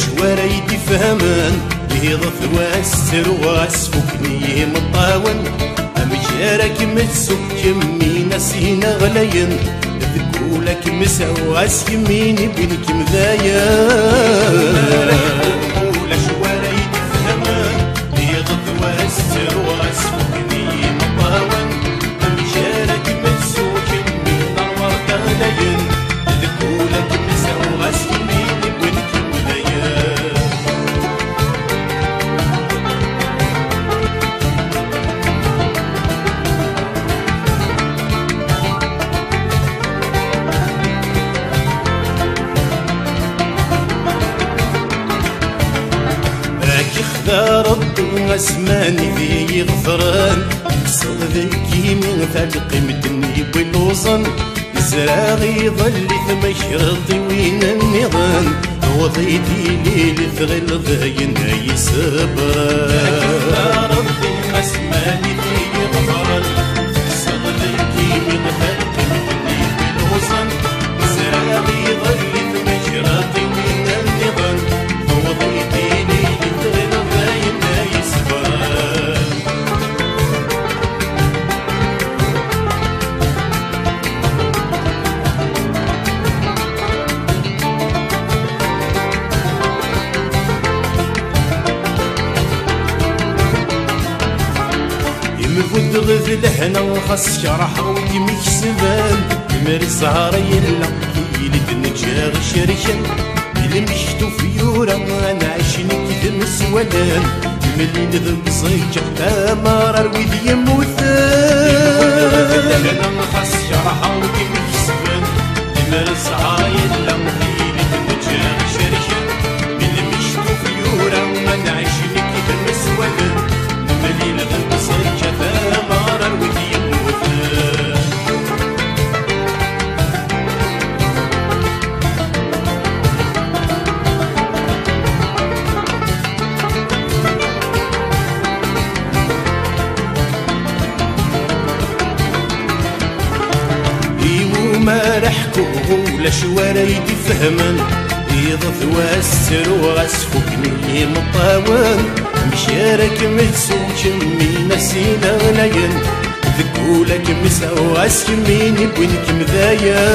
شوارا يتفهمان يضث واستر واسفكني مطاون. أمجارك متسوك كمي نسينا غلين ذكولك مسواس يميني بينك مذايا. خذا ربي أسماني في غفران. ذكي من ثلق مدني بلوزن زراغي ظل ثمشرطي وين النظام وضيتي ليل ثغل ضاين اي يمفد غذ لحنا وخاص شرح ويمك سبان مر الزهر يلا يلد نجار شرشن المشتو في يورا أنا عشنك دمس ولان ملي نذب صيجة تامر الويد يموتان ما رحكو ولا شوارا يتفهمن يضث واستر واسفكني مطاون مشارك متسوك مي نسينا غلين ذكولك مسواس يميني بوينك مذايا